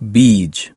Beige.